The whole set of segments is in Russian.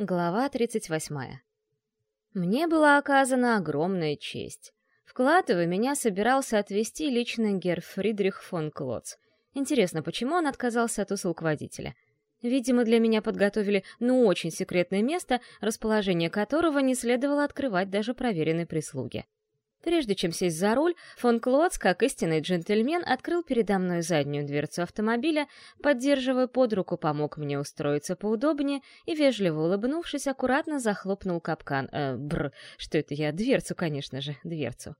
Глава 38. Мне была оказана огромная честь. В Клатово меня собирался отвезти лично герр Фридрих фон Клоц. Интересно, почему он отказался от услуг водителя? Видимо, для меня подготовили ну очень секретное место, расположение которого не следовало открывать даже проверенной прислуге. Прежде чем сесть за руль, фон Клоц, как истинный джентльмен, открыл передо мной заднюю дверцу автомобиля, поддерживая под руку, помог мне устроиться поудобнее и, вежливо улыбнувшись, аккуратно захлопнул капкан. Э, бр, что это я? Дверцу, конечно же, дверцу.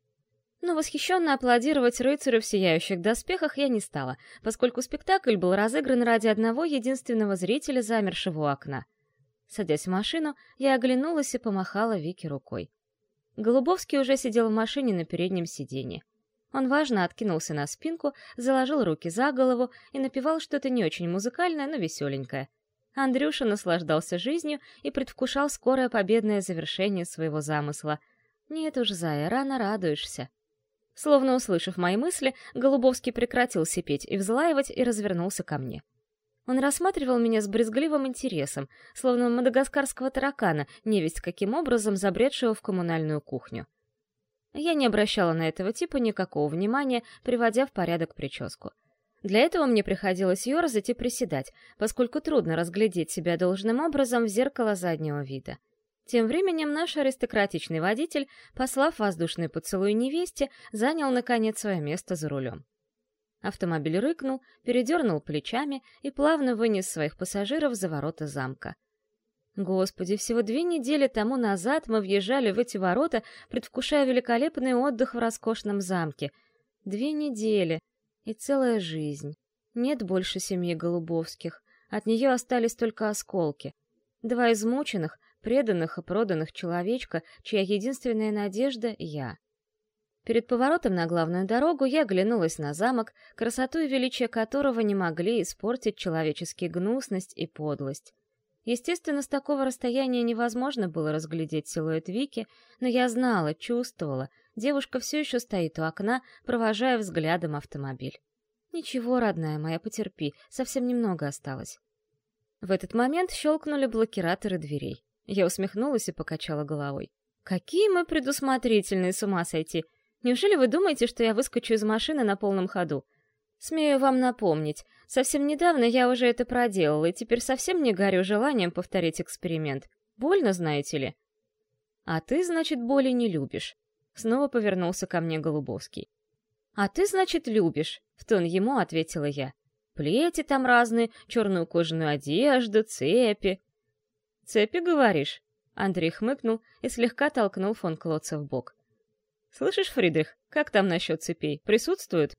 Но восхищенно аплодировать рыцарю в сияющих доспехах я не стала, поскольку спектакль был разыгран ради одного единственного зрителя, замершего у окна. Садясь в машину, я оглянулась и помахала Вике рукой. Голубовский уже сидел в машине на переднем сиденье. Он важно откинулся на спинку, заложил руки за голову и напевал что-то не очень музыкальное, но веселенькое. Андрюша наслаждался жизнью и предвкушал скорое победное завершение своего замысла. «Нет уж, Зая, рано радуешься». Словно услышав мои мысли, Голубовский прекратил сипеть и взлаивать и развернулся ко мне. Он рассматривал меня с брезгливым интересом, словно мадагаскарского таракана, невесть каким образом забредшего в коммунальную кухню. Я не обращала на этого типа никакого внимания, приводя в порядок прическу. Для этого мне приходилось ерзать и приседать, поскольку трудно разглядеть себя должным образом в зеркало заднего вида. Тем временем наш аристократичный водитель, послав воздушный поцелуй невесте, занял, наконец, свое место за рулем. Автомобиль рыкнул, передернул плечами и плавно вынес своих пассажиров за ворота замка. Господи, всего две недели тому назад мы въезжали в эти ворота, предвкушая великолепный отдых в роскошном замке. Две недели и целая жизнь. Нет больше семьи Голубовских. От нее остались только осколки. Два измученных, преданных и проданных человечка, чья единственная надежда — я. Перед поворотом на главную дорогу я оглянулась на замок, красоту и величие которого не могли испортить человеческие гнусность и подлость. Естественно, с такого расстояния невозможно было разглядеть силуэт Вики, но я знала, чувствовала, девушка все еще стоит у окна, провожая взглядом автомобиль. «Ничего, родная моя, потерпи, совсем немного осталось». В этот момент щелкнули блокираторы дверей. Я усмехнулась и покачала головой. «Какие мы предусмотрительные, с ума сойти! Неужели вы думаете, что я выскочу из машины на полном ходу? Смею вам напомнить, совсем недавно я уже это проделала, и теперь совсем не горю желанием повторить эксперимент. Больно, знаете ли? А ты, значит, боли не любишь. Снова повернулся ко мне Голубовский. А ты, значит, любишь, в тон ему ответила я. Плети там разные, черную кожаную одежду, цепи. Цепи, говоришь? Андрей хмыкнул и слегка толкнул фон Клотца в бок. «Слышишь, Фридрих, как там насчет цепей? Присутствуют?»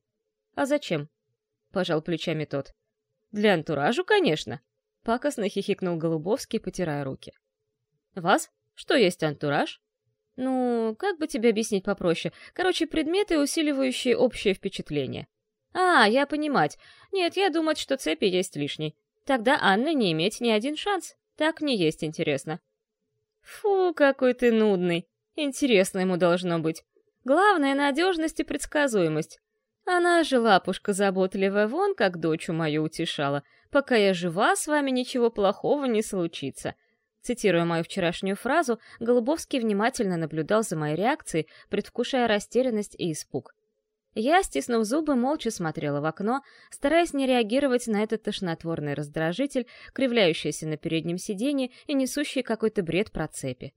«А зачем?» — пожал плечами тот. «Для антуражу, конечно!» — пакостно хихикнул Голубовский, потирая руки. «Вас? Что есть антураж?» «Ну, как бы тебе объяснить попроще? Короче, предметы, усиливающие общее впечатление». «А, я понимать. Нет, я думать, что цепи есть лишней. Тогда Анна не иметь ни один шанс. Так не есть интересно». «Фу, какой ты нудный. Интересно ему должно быть. Главное — надежность и предсказуемость. Она же, лапушка заботливая, вон как дочу мою утешала. «Пока я жива, с вами ничего плохого не случится». Цитируя мою вчерашнюю фразу, Голубовский внимательно наблюдал за моей реакцией, предвкушая растерянность и испуг. Я, стиснув зубы, молча смотрела в окно, стараясь не реагировать на этот тошнотворный раздражитель, кривляющийся на переднем сиденье и несущий какой-то бред про цепи.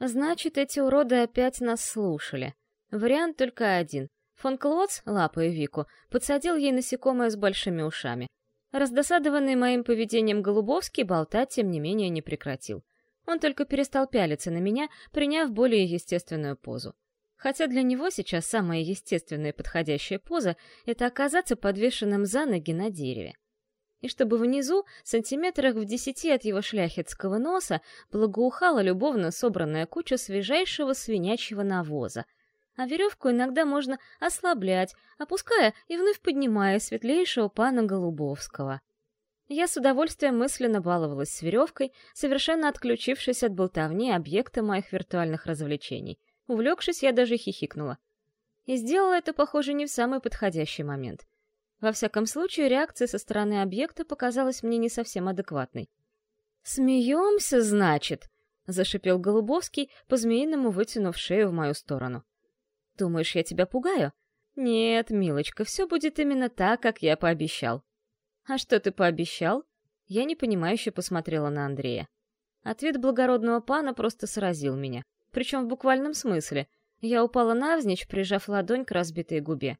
Значит, эти уроды опять нас слушали. Вариант только один. Фон Клоц, лапая Вику, подсадил ей насекомое с большими ушами. Раздосадованный моим поведением Голубовский болтать, тем не менее, не прекратил. Он только перестал пялиться на меня, приняв более естественную позу. Хотя для него сейчас самая естественная и подходящая поза — это оказаться подвешенным за ноги на дереве. И чтобы внизу, сантиметрах в десяти от его шляхетского носа, благоухала любовно собранная куча свежайшего свинячьего навоза — а веревку иногда можно ослаблять, опуская и вновь поднимая светлейшего пана Голубовского. Я с удовольствием мысленно баловалась с веревкой, совершенно отключившись от болтовни объекта моих виртуальных развлечений. Увлекшись, я даже хихикнула. И сделала это, похоже, не в самый подходящий момент. Во всяком случае, реакция со стороны объекта показалась мне не совсем адекватной. «Смеемся, значит?» — зашипел Голубовский, по-змеиному вытянув шею в мою сторону. «Думаешь, я тебя пугаю?» «Нет, милочка, все будет именно так, как я пообещал». «А что ты пообещал?» Я непонимающе посмотрела на Андрея. Ответ благородного пана просто сразил меня. Причем в буквальном смысле. Я упала навзничь, прижав ладонь к разбитой губе.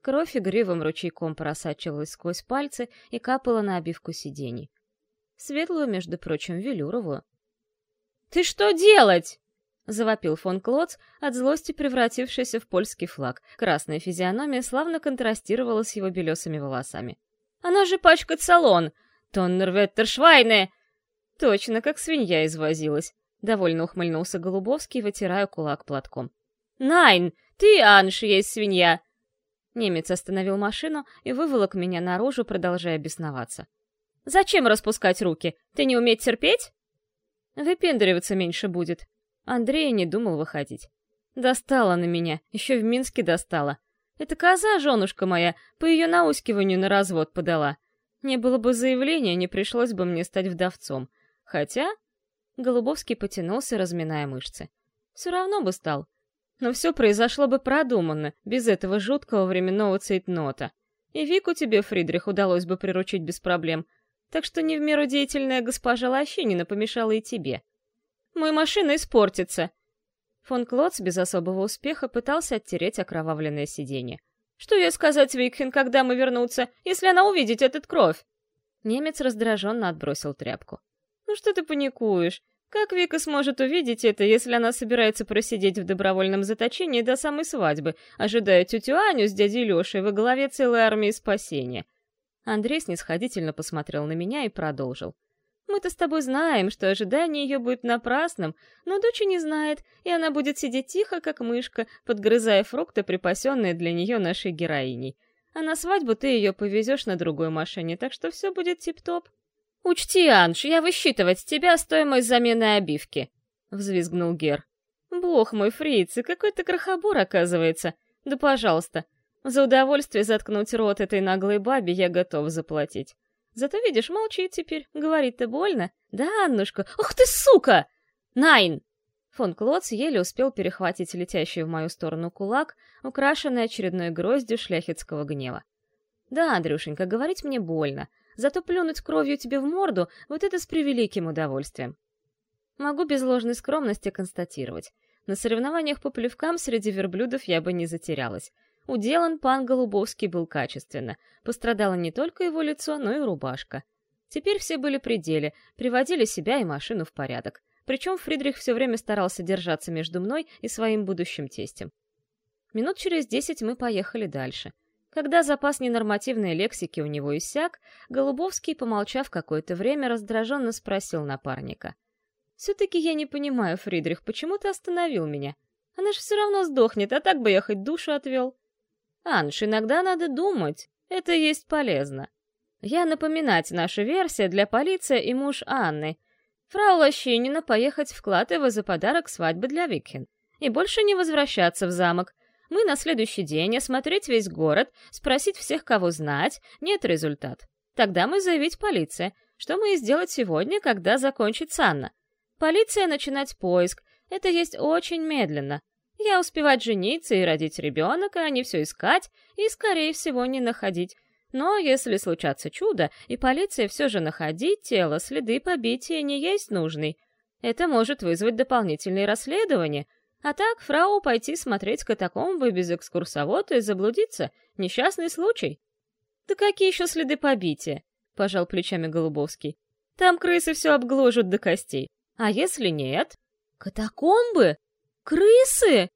Кровь игривым ручейком просачивалась сквозь пальцы и капала на обивку сидений. Светлую, между прочим, велюровую. «Ты что делать?» — завопил фон Клоц, от злости превратившийся в польский флаг. Красная физиономия славно контрастировала с его белесыми волосами. «Она же пачкает салон! Тоннерветтершвайне!» Точно, как свинья извозилась. Довольно ухмыльнулся Голубовский, вытирая кулак платком. «Найн, ты, Анш, есть свинья!» Немец остановил машину и выволок меня наружу, продолжая бесноваться. «Зачем распускать руки? Ты не уметь терпеть?» «Выпендриваться меньше будет». Андрей не думал выходить. Достала на меня, еще в Минске достала. Это коза, женушка моя, по ее наускиванию на развод подала. Не было бы заявления, не пришлось бы мне стать вдовцом. Хотя... Голубовский потянулся, разминая мышцы. Все равно бы стал. Но все произошло бы продуманно, без этого жуткого временного цейтнота. И Вику тебе, Фридрих, удалось бы приручить без проблем. Так что не в меру деятельная госпожа Лощинина помешала и тебе. Моя машина испортится. Фон Клотц без особого успеха пытался оттереть окровавленное сиденье. Что ей сказать Викхен, когда мы вернутся, если она увидит этот кровь? Немец раздраженно отбросил тряпку. Ну что ты паникуешь? Как Вика сможет увидеть это, если она собирается просидеть в добровольном заточении до самой свадьбы, ожидая тетю Аню с дядей Лешей во главе целой армии спасения? Андрей снисходительно посмотрел на меня и продолжил. Мы-то с тобой знаем, что ожидание ее будет напрасным, но дочь не знает, и она будет сидеть тихо, как мышка, подгрызая фрукты, припасенные для нее нашей героиней. А на свадьбу ты ее повезешь на другой машине, так что все будет тип-топ. «Учти, Анж, я высчитывать с тебя стоимость замены обивки», — взвизгнул Гер. «Бог мой, фрицы, какой ты крохобор, оказывается. Да пожалуйста, за удовольствие заткнуть рот этой наглой бабе я готов заплатить. Зато, видишь, молчит теперь, говорит-то больно. Да, Аннушка? Ух ты, сука! Найн!» Фон Клоц еле успел перехватить летящий в мою сторону кулак, украшенный очередной гроздью шляхетского гнева. «Да, Андрюшенька, говорить мне больно, Зато плюнуть кровью тебе в морду — вот это с превеликим удовольствием. Могу без ложной скромности констатировать. На соревнованиях по плевкам среди верблюдов я бы не затерялась. Уделан пан Голубовский был качественно. Пострадало не только его лицо, но и рубашка. Теперь все были при деле, приводили себя и машину в порядок. Причем Фридрих все время старался держаться между мной и своим будущим тестем. Минут через десять мы поехали дальше — когда запас ненормативной лексики у него иссяк, Голубовский, помолчав какое-то время, раздраженно спросил напарника. «Все-таки я не понимаю, Фридрих, почему ты остановил меня? Она же все равно сдохнет, а так бы я хоть душу отвел». «Анш, иногда надо думать. Это есть полезно. Я напоминать наша версия для полиции и муж Анны. Фрау Лощинина поехать в Клатово за подарок свадьбы для Викхен. И больше не возвращаться в замок, мы на следующий день осмотреть весь город, спросить всех, кого знать, нет результат. Тогда мы заявить полиция, что мы и сделать сегодня, когда закончится Анна. Полиция начинать поиск, это есть очень медленно. Я успевать жениться и родить ребенка, а не все искать и, скорее всего, не находить. Но если случаться чудо, и полиция все же находить тело, следы побития не есть нужный, это может вызвать дополнительные расследования — а так, фрау пойти смотреть катакомбы без экскурсовода и заблудиться — несчастный случай. «Да какие еще следы побития?» — пожал плечами Голубовский. «Там крысы все обгложат до костей. А если нет?» «Катакомбы? Крысы?»